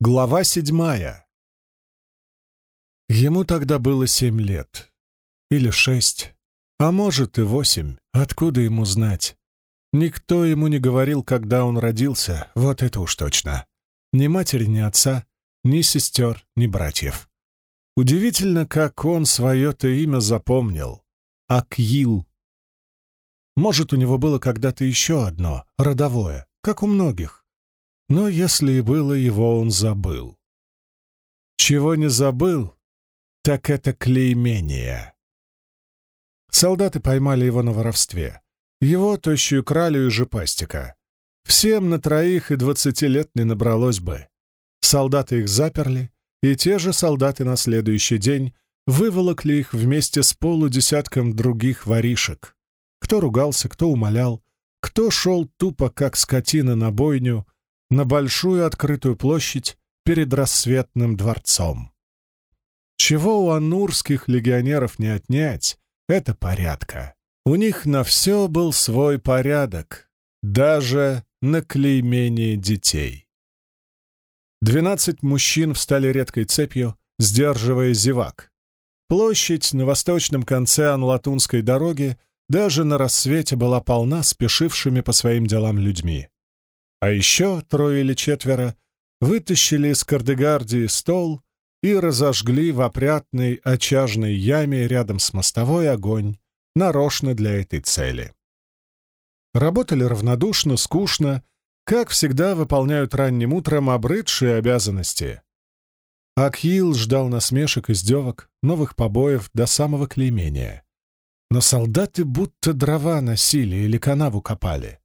Глава седьмая. Ему тогда было семь лет. Или шесть. А может и восемь. Откуда ему знать? Никто ему не говорил, когда он родился, вот это уж точно. Ни матери, ни отца, ни сестер, ни братьев. Удивительно, как он свое-то имя запомнил. Акил. Может, у него было когда-то еще одно, родовое, как у многих. Но если и было, его он забыл. Чего не забыл, так это клеймение. Солдаты поймали его на воровстве. Его, тощую кралю и жопастика. Всем на троих и двадцати лет не набралось бы. Солдаты их заперли, и те же солдаты на следующий день выволокли их вместе с полудесятком других воришек. Кто ругался, кто умолял, кто шел тупо, как скотина на бойню, на большую открытую площадь перед рассветным дворцом. Чего у анурских легионеров не отнять, это порядка. У них на все был свой порядок, даже на клеймение детей. Двенадцать мужчин встали редкой цепью, сдерживая зевак. Площадь на восточном конце Анлатунской дороги даже на рассвете была полна спешившими по своим делам людьми. А еще трое или четверо вытащили из Кардегардии стол и разожгли в опрятной очажной яме рядом с мостовой огонь, нарочно для этой цели. Работали равнодушно, скучно, как всегда выполняют ранним утром обрыдшие обязанности. Акил ждал насмешек, издевок, новых побоев до самого клеймения. Но солдаты будто дрова носили или канаву копали.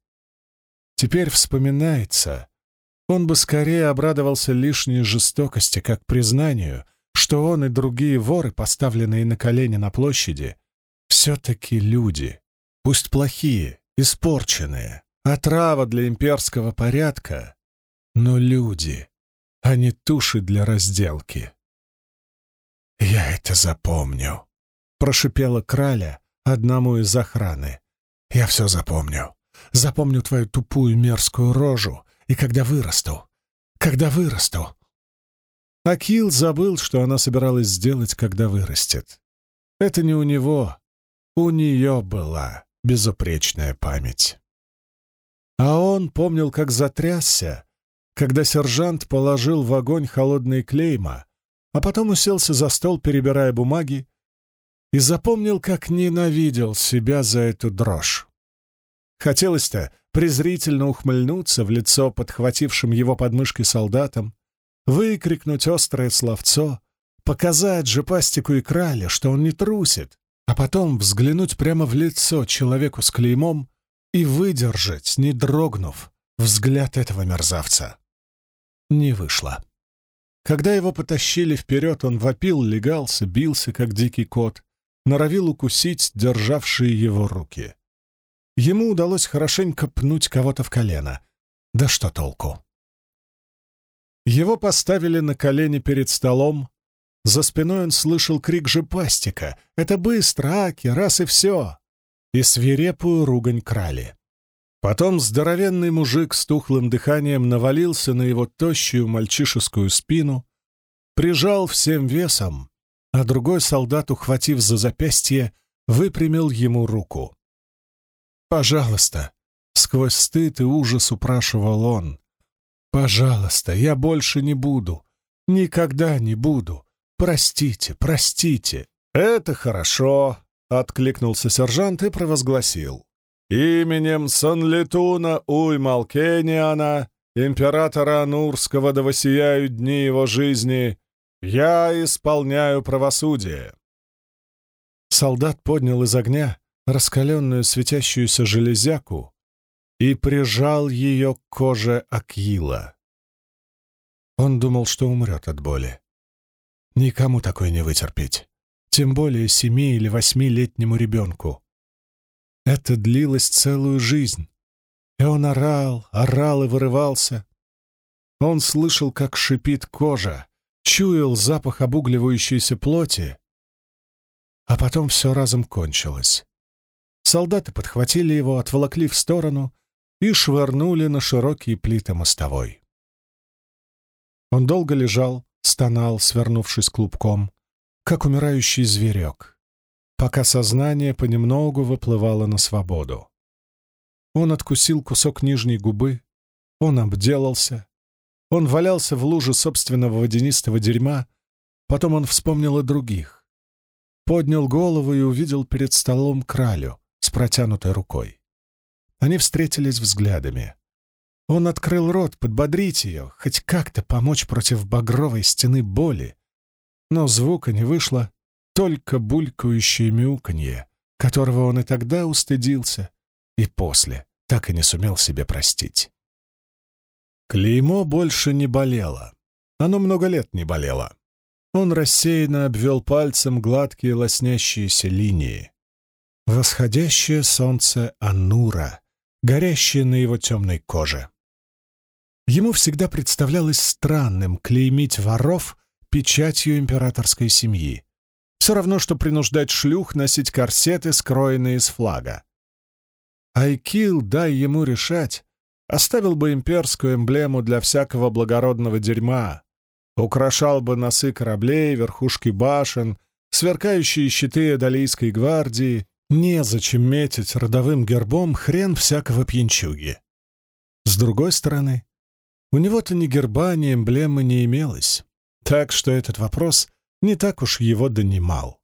Теперь вспоминается, он бы скорее обрадовался лишней жестокости, как признанию, что он и другие воры, поставленные на колени на площади, все-таки люди, пусть плохие, испорченные, отрава для имперского порядка, но люди, а не туши для разделки. «Я это запомню», — прошипела краля одному из охраны. «Я все запомню. Запомню твою тупую мерзкую рожу, и когда вырасту, когда вырасту. Акил забыл, что она собиралась сделать, когда вырастет. Это не у него, у нее была безупречная память. А он помнил, как затрясся, когда сержант положил в огонь холодные клейма, а потом уселся за стол, перебирая бумаги, и запомнил, как ненавидел себя за эту дрожь. Хотелось-то презрительно ухмыльнуться в лицо подхватившим его подмышки солдатам, выкрикнуть острое словцо, показать же пастику и крале, что он не трусит, а потом взглянуть прямо в лицо человеку с клеймом и выдержать, не дрогнув, взгляд этого мерзавца. Не вышло. Когда его потащили вперед, он вопил, легался, бился, как дикий кот, норовил укусить державшие его руки. Ему удалось хорошенько пнуть кого-то в колено. Да что толку? Его поставили на колени перед столом. За спиной он слышал крик же пастика. «Это быстро, Аки, раз и все!» И свирепую ругань крали. Потом здоровенный мужик с тухлым дыханием навалился на его тощую мальчишескую спину, прижал всем весом, а другой солдат, ухватив за запястье, выпрямил ему руку. «Пожалуйста!» — сквозь стыд и ужас упрашивал он. «Пожалуйста, я больше не буду. Никогда не буду. Простите, простите!» «Это хорошо!» — откликнулся сержант и провозгласил. «Именем Санлетуна Уймалкениана, императора Анурского, да воссияют дни его жизни, я исполняю правосудие!» Солдат поднял из огня раскаленную светящуюся железяку и прижал ее к коже Акила. Он думал, что умрет от боли. Никому такое не вытерпеть, тем более семи- или восьмилетнему ребенку. Это длилось целую жизнь, и он орал, орал и вырывался. Он слышал, как шипит кожа, чуял запах обугливающейся плоти, а потом все разом кончилось. Солдаты подхватили его, отволокли в сторону и швырнули на широкие плиты мостовой. Он долго лежал, стонал, свернувшись клубком, как умирающий зверек, пока сознание понемногу выплывало на свободу. Он откусил кусок нижней губы, он обделался, он валялся в луже собственного водянистого дерьма, потом он вспомнил о других. Поднял голову и увидел перед столом кралю протянутой рукой. Они встретились взглядами. Он открыл рот подбодрить ее, хоть как-то помочь против багровой стены боли. Но звука не вышло, только булькающее мяуканье, которого он и тогда устыдился, и после так и не сумел себе простить. Клеймо больше не болело. Оно много лет не болело. Он рассеянно обвел пальцем гладкие лоснящиеся линии. Восходящее солнце Анура, горящее на его темной коже. Ему всегда представлялось странным клеймить воров печатью императорской семьи. Все равно, что принуждать шлюх носить корсеты, скроенные из флага. Айкил, дай ему решать, Оставил бы имперскую эмблему для всякого благородного дерьма, украшал бы носы кораблей, верхушки башен, сверкающие щиты Адалийской гвардии, незачем метить родовым гербом хрен всякого пьянчуги. С другой стороны, у него-то ни герба, ни эмблемы не имелось, так что этот вопрос не так уж его донимал.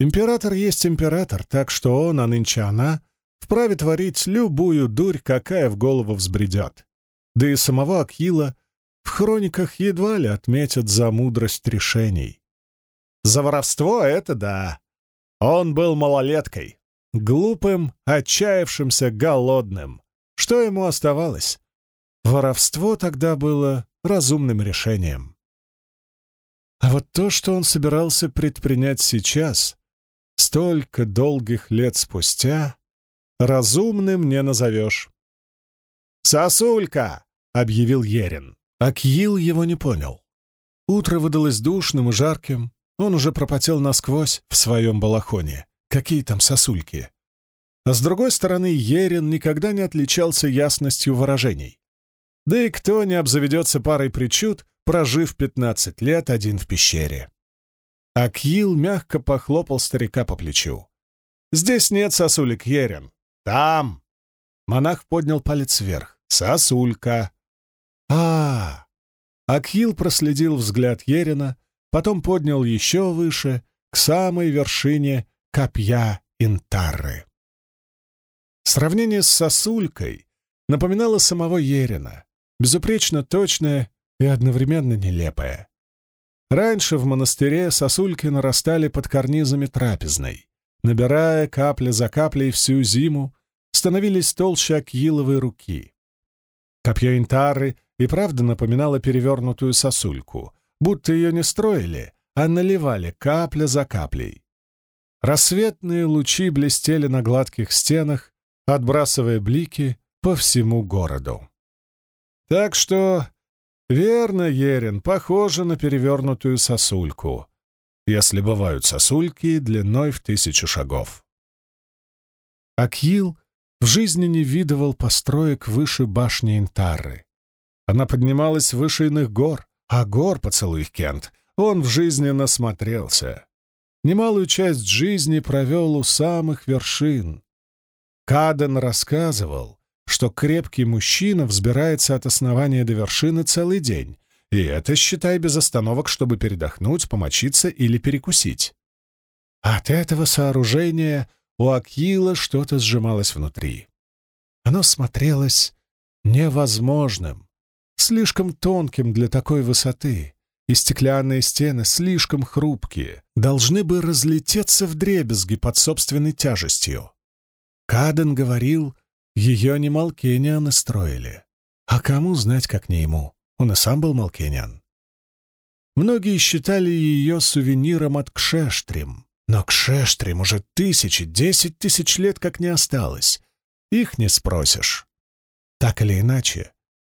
Император есть император, так что он, а нынче она, вправе творить любую дурь, какая в голову взбредет. Да и самого Акила в хрониках едва ли отметят за мудрость решений. За воровство — это да. Он был малолеткой, глупым, отчаявшимся, голодным. Что ему оставалось? Воровство тогда было разумным решением. А вот то, что он собирался предпринять сейчас, столько долгих лет спустя, разумным не назовешь. «Сосулька!» — объявил Ерин. Акил его не понял. Утро выдалось душным и жарким, он уже пропотел насквозь в своем балахоне. Какие там сосульки? А с другой стороны, Ерин никогда не отличался ясностью выражений. Да и кто не обзаведется парой причуд, прожив пятнадцать лет один в пещере? Акил мягко похлопал старика по плечу. «Здесь нет сосулек, Ерин. «Там!» Монах поднял палец вверх. «Сосулька!» а, -а, Акхил проследил взгляд Ерина, потом поднял еще выше, к самой вершине копья Интарры. Сравнение с сосулькой напоминало самого Ерина, безупречно точное и одновременно нелепое. Раньше в монастыре сосульки нарастали под карнизами трапезной, набирая капля за каплей всю зиму становились толще акиловой руки. Копье Интары и правда напоминало перевернутую сосульку, будто ее не строили, а наливали капля за каплей. Рассветные лучи блестели на гладких стенах, отбрасывая блики по всему городу. Так что, верно, Ерин, похоже на перевернутую сосульку, если бывают сосульки длиной в тысячу шагов. Акил в жизни не видывал построек выше башни Интары. Она поднималась выше иных гор, а гор, поцелуй Кент, он в жизни насмотрелся. Немалую часть жизни провел у самых вершин. Каден рассказывал, что крепкий мужчина взбирается от основания до вершины целый день, и это, считай, без остановок, чтобы передохнуть, помочиться или перекусить. От этого сооружения у Акила что-то сжималось внутри. Оно смотрелось невозможным, слишком тонким для такой высоты, и стеклянные стены слишком хрупкие, должны бы разлететься в дребезги под собственной тяжестью. Каден говорил, ее не Малкенианы строили. А кому знать, как не ему? Он и сам был Малкениан. Многие считали ее сувениром от Кшештрим, но к Шештрим уже тысячи, десять тысяч лет как не осталось. Их не спросишь. Так или иначе,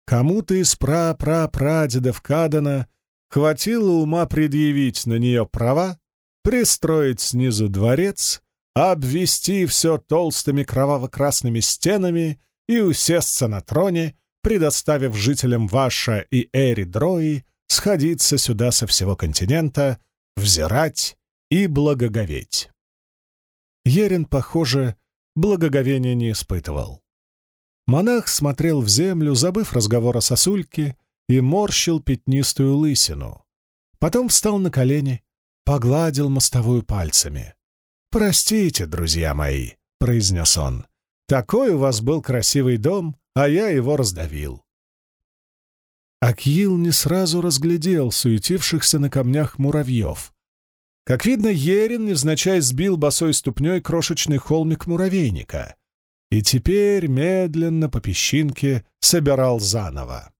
кому-то из пра-пра-прадедов Кадана хватило ума предъявить на нее права, пристроить снизу дворец, обвести все толстыми кроваво-красными стенами и усесться на троне, предоставив жителям Ваша и Эри Дрои сходиться сюда со всего континента, взирать и благоговеть. Ерин, похоже, благоговения не испытывал. Монах смотрел в землю, забыв разговор о сосульке, и морщил пятнистую лысину. Потом встал на колени, погладил мостовую пальцами. «Простите, друзья мои», — произнес он, — «такой у вас был красивый дом, а я его раздавил». Акил не сразу разглядел суетившихся на камнях муравьев. Как видно, Ерин невзначай сбил босой ступней крошечный холмик муравейника и теперь медленно по песчинке собирал заново.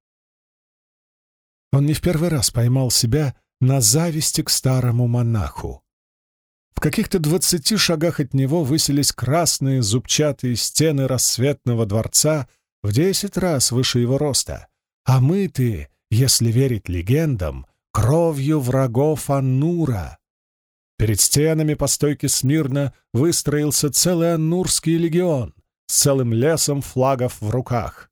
Он не в первый раз поймал себя на зависти к старому монаху. В каких-то двадцати шагах от него высились красные зубчатые стены рассветного дворца в десять раз выше его роста, а мытые, если верить легендам, кровью врагов Аннура. Перед стенами по стойке смирно выстроился целый Аннурский легион с целым лесом флагов в руках.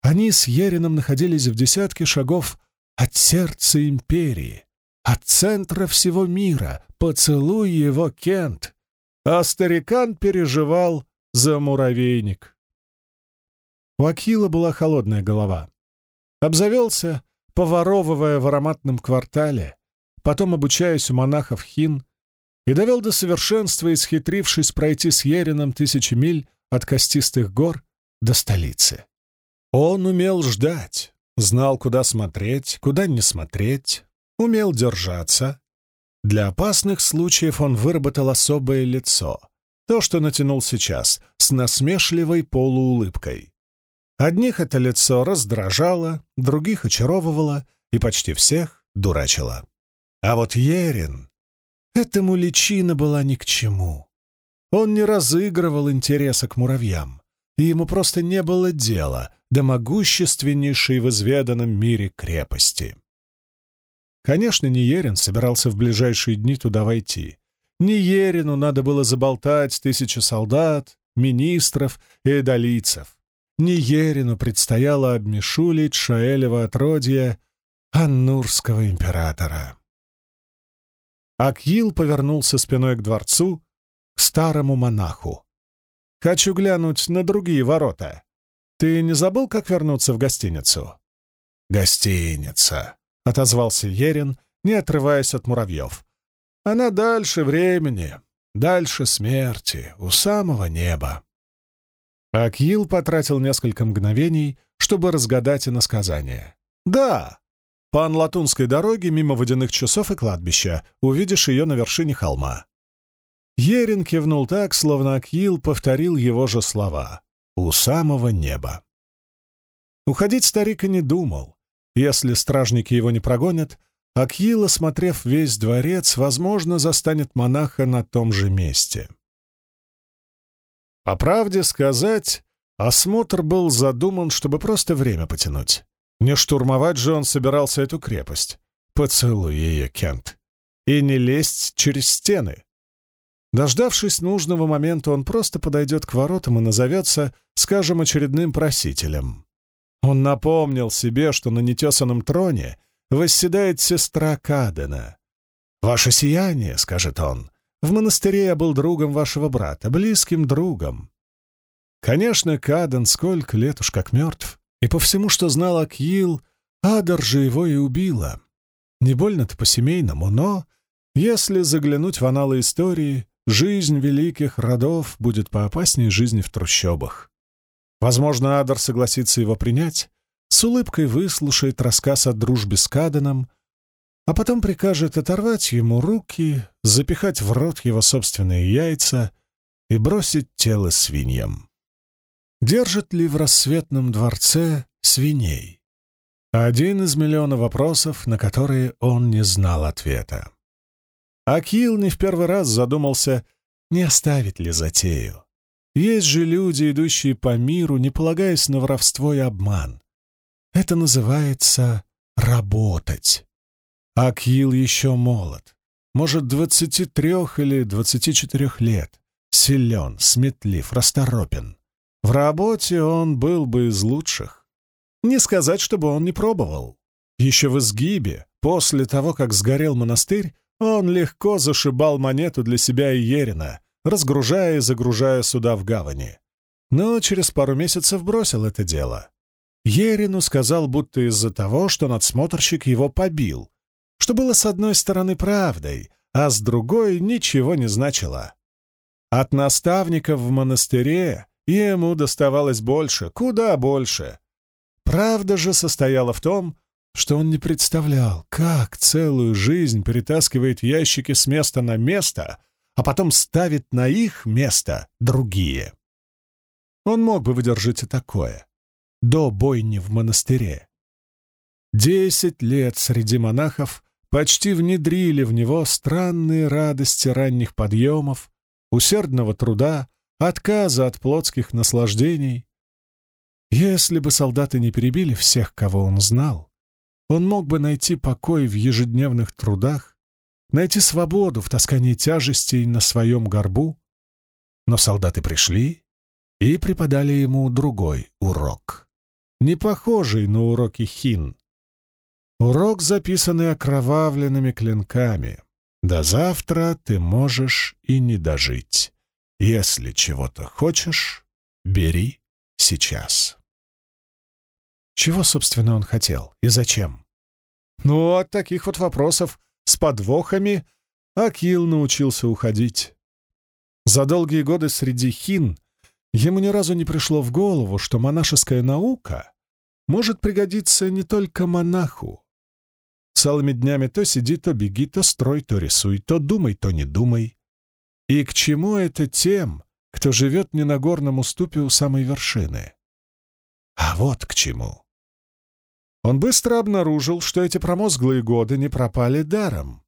Они с Ерином находились в десятке шагов от сердца империи, от центра всего мира, поцелуй его, Кент. А старикан переживал за муравейник. У Акила была холодная голова. Обзавелся, поворовывая в ароматном квартале, потом обучаясь у монахов хин, и довел до совершенства, исхитрившись пройти с Ерином тысячи миль от костистых гор до столицы. Он умел ждать, Знал, куда смотреть, куда не смотреть, умел держаться. Для опасных случаев он выработал особое лицо, то, что натянул сейчас, с насмешливой полуулыбкой. Одних это лицо раздражало, других очаровывало и почти всех дурачило. А вот Ерин... Этому личина была ни к чему. Он не разыгрывал интереса к муравьям, и ему просто не было дела до могущественнейшей в изведанном мире крепости. Конечно, Ниерин собирался в ближайшие дни туда войти. Ниерину надо было заболтать тысячи солдат, министров и эдолийцев. Ниерину предстояло обмешулить Шаэлева отродье Аннурского императора. Акил повернулся спиной к дворцу, к старому монаху. «Хочу глянуть на другие ворота. Ты не забыл, как вернуться в гостиницу?» «Гостиница», — отозвался Ерин, не отрываясь от муравьев. «Она дальше времени, дальше смерти, у самого неба». Акил потратил несколько мгновений, чтобы разгадать иносказание. «Да, по Анлатунской дороге мимо водяных часов и кладбища увидишь ее на вершине холма». Ерин кивнул так, словно Акил повторил его же слова у самого неба. Уходить старик и не думал. Если стражники его не прогонят, Акьил, осмотрев весь дворец, возможно, застанет монаха на том же месте. По правде сказать, осмотр был задуман, чтобы просто время потянуть. Не штурмовать же он собирался эту крепость. Поцелуй ее, Кент. И не лезть через стены. Дождавшись нужного момента, он просто подойдет к воротам и назовется, скажем, очередным просителем. Он напомнил себе, что на нетесанном троне восседает сестра Кадена. «Ваше сияние», — скажет он, — «в монастыре я был другом вашего брата, близким другом». Конечно, Каден сколько лет уж как мертв, и по всему, что знал Акил, Адар же его и убила. Не больно-то по-семейному, но, если заглянуть в аналы истории, Жизнь великих родов будет поопаснее жизни в трущобах. Возможно, Адар согласится его принять, с улыбкой выслушает рассказ о дружбе с Каданом, а потом прикажет оторвать ему руки, запихать в рот его собственные яйца и бросить тело свиньям. Держит ли в рассветном дворце свиней? Один из миллиона вопросов, на которые он не знал ответа. Акил не в первый раз задумался, не оставить ли затею. Есть же люди, идущие по миру, не полагаясь на воровство и обман. Это называется работать. Акил еще молод, может, двадцати трех или двадцати четырех лет, силен, сметлив, расторопен. В работе он был бы из лучших. Не сказать, чтобы он не пробовал. Еще в изгибе, после того, как сгорел монастырь, он легко зашибал монету для себя и Ерина, разгружая и загружая суда в гавани. Но через пару месяцев бросил это дело. Ерину сказал, будто из-за того, что надсмотрщик его побил, что было с одной стороны правдой, а с другой ничего не значило. От наставников в монастыре ему доставалось больше, куда больше. Правда же состояла в том, что он не представлял, как целую жизнь перетаскивает ящики с места на место, а потом ставит на их место другие. Он мог бы выдержать и такое. До бойни в монастыре. Десять лет среди монахов почти внедрили в него странные радости ранних подъемов, усердного труда, отказа от плотских наслаждений. Если бы солдаты не перебили всех, кого он знал, он мог бы найти покой в ежедневных трудах, найти свободу в таскании тяжестей на своем горбу. Но солдаты пришли и преподали ему другой урок, не похожий на уроки хин. Урок, записанный окровавленными клинками. До завтра ты можешь и не дожить. Если чего-то хочешь, бери сейчас. Чего, собственно, он хотел и зачем? Ну, от таких вот вопросов с подвохами Акил научился уходить. За долгие годы среди хин ему ни разу не пришло в голову, что монашеская наука может пригодиться не только монаху, Целыми днями то сиди, то беги, то строй, то рисуй, то думай, то не думай. И к чему это тем, кто живет не на горном уступе у самой вершины? А вот к чему. Он быстро обнаружил, что эти промозглые годы не пропали даром.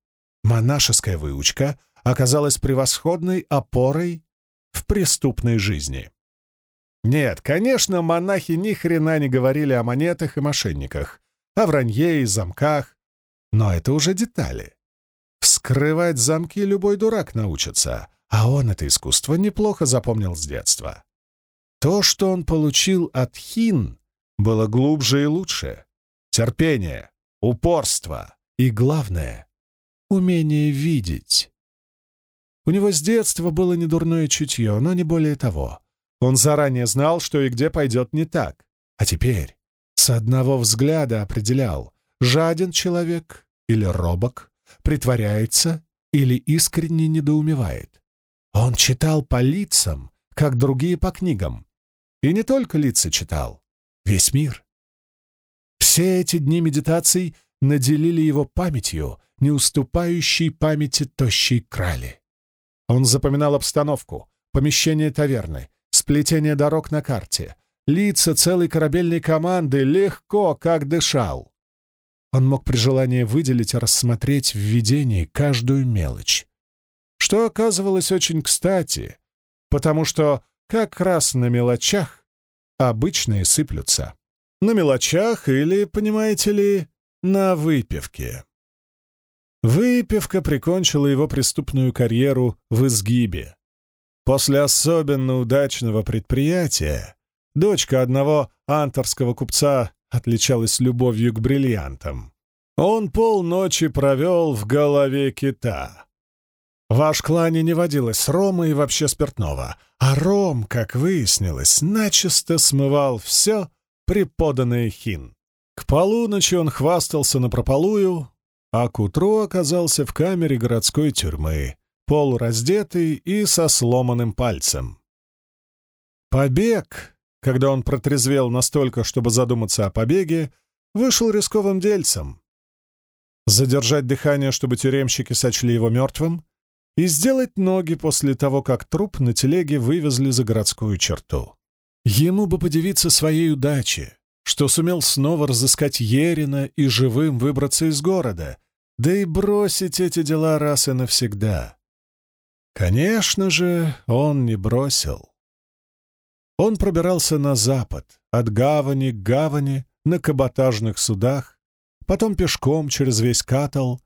Монашеская выучка оказалась превосходной опорой в преступной жизни. Нет, конечно, монахи ни хрена не говорили о монетах и мошенниках, о вранье и замках, но это уже детали. Вскрывать замки любой дурак научится, а он это искусство неплохо запомнил с детства. То, что он получил от хин, было глубже и лучше. Терпение, упорство и, главное, умение видеть. У него с детства было недурное чутье, но не более того. Он заранее знал, что и где пойдет не так. А теперь с одного взгляда определял, Жаден человек или робок, притворяется или искренне недоумевает. Он читал по лицам, как другие по книгам. И не только лица читал, весь мир. Все эти дни медитаций наделили его памятью, не уступающей памяти тощей крали. Он запоминал обстановку, помещение таверны, сплетение дорог на карте, лица целой корабельной команды легко, как дышал. Он мог при желании выделить и рассмотреть в видении каждую мелочь. Что оказывалось очень кстати, потому что как раз на мелочах обычные сыплются. На мелочах или, понимаете ли, на выпивке. Выпивка прикончила его преступную карьеру в изгибе. После особенно удачного предприятия дочка одного анторского купца отличалась любовью к бриллиантам. Он полночи провел в голове кита. В Ашклане не водилось рома и вообще спиртного, а ром, как выяснилось, начисто смывал все преподанное хин. К полуночи он хвастался напропалую, а к утру оказался в камере городской тюрьмы, полураздетый и со сломанным пальцем. Побег когда он протрезвел настолько, чтобы задуматься о побеге, вышел рисковым дельцем. Задержать дыхание, чтобы тюремщики сочли его мертвым, и сделать ноги после того, как труп на телеге вывезли за городскую черту. Ему бы подивиться своей удаче, что сумел снова разыскать Ерина и живым выбраться из города, да и бросить эти дела раз и навсегда. Конечно же, он не бросил. Он пробирался на запад, от гавани к гавани, на каботажных судах, потом пешком через весь Катал,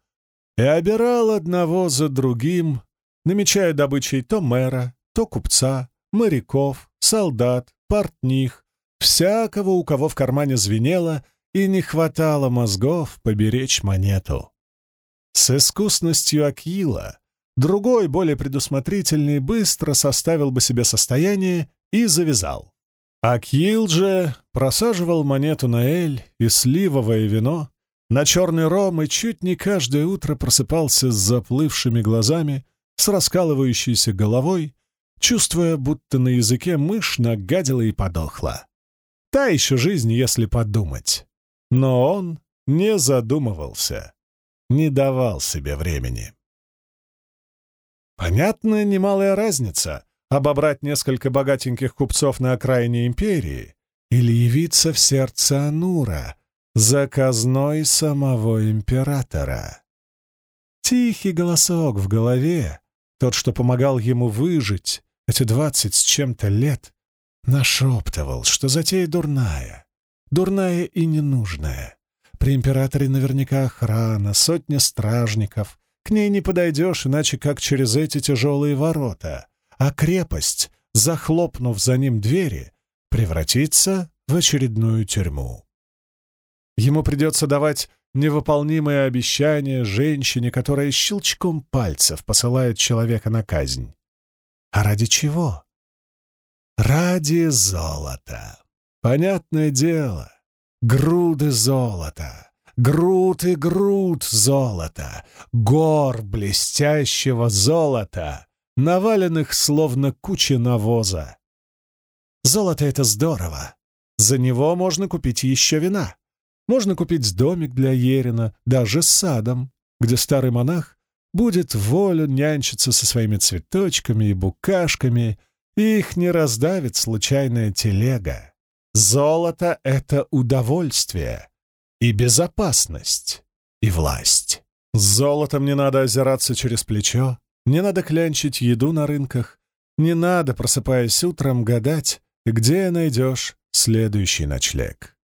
и обирал одного за другим, намечая добычей то мэра, то купца, моряков, солдат, портних, всякого, у кого в кармане звенело и не хватало мозгов поберечь монету. С искусностью Акила другой, более предусмотрительный, быстро составил бы себе состояние и завязал. Акил же просаживал монету на эль и сливовое вино, на черный ром и чуть не каждое утро просыпался с заплывшими глазами, с раскалывающейся головой, чувствуя, будто на языке мышь нагадила и подохла. Та еще жизнь, если подумать. Но он не задумывался, не давал себе времени. Понятная немалая разница — обобрать несколько богатеньких купцов на окраине империи или явиться в сердце Анура, заказной самого императора. Тихий голосок в голове, тот, что помогал ему выжить эти двадцать с чем-то лет, нашептывал, что затея дурная, дурная и ненужная. При императоре наверняка охрана, сотня стражников. К ней не подойдешь, иначе как через эти тяжелые ворота. А крепость, захлопнув за ним двери, превратится в очередную тюрьму. Ему придется давать невыполнимые обещания женщине, которая щелчком пальцев посылает человека на казнь. А ради чего? Ради золота. Понятное дело. Груды золота. Груд и груд золота. Гор блестящего золота, наваленных словно куча навоза. Золото — это здорово. За него можно купить еще вина. Можно купить домик для Ерина, даже с садом, где старый монах будет волю нянчиться со своими цветочками и букашками, и их не раздавит случайная телега. Золото — это удовольствие и безопасность, и власть. С золотом не надо озираться через плечо, не надо клянчить еду на рынках, не надо, просыпаясь утром, гадать, где найдешь следующий ночлег.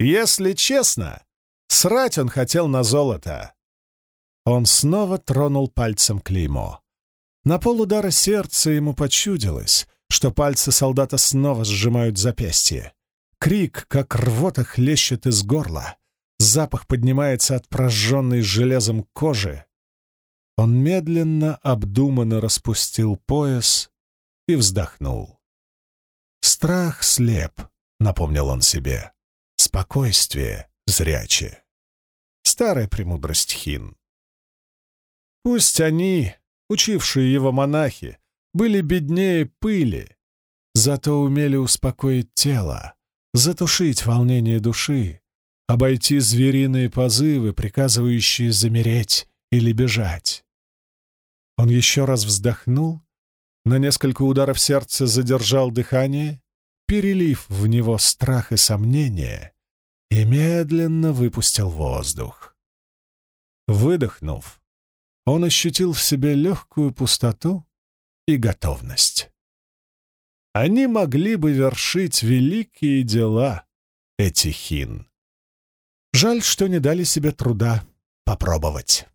Если честно, срать он хотел на золото. Он снова тронул пальцем клеймо. На полудара сердца ему почудилось, что пальцы солдата снова сжимают запястье. Крик, как рвота, хлещет из горла. Запах поднимается от прожженной железом кожи. Он медленно, обдуманно распустил пояс и вздохнул. «Страх слеп», — напомнил он себе спокойствие зряче. Старая премудрость хин. Пусть они, учившие его монахи, были беднее пыли, зато умели успокоить тело, затушить волнение души, обойти звериные позывы, приказывающие замереть или бежать. Он еще раз вздохнул, на несколько ударов сердца задержал дыхание, перелив в него страх и сомнение, и медленно выпустил воздух. Выдохнув, он ощутил в себе легкую пустоту и готовность. Они могли бы вершить великие дела, эти хин. Жаль, что не дали себе труда попробовать.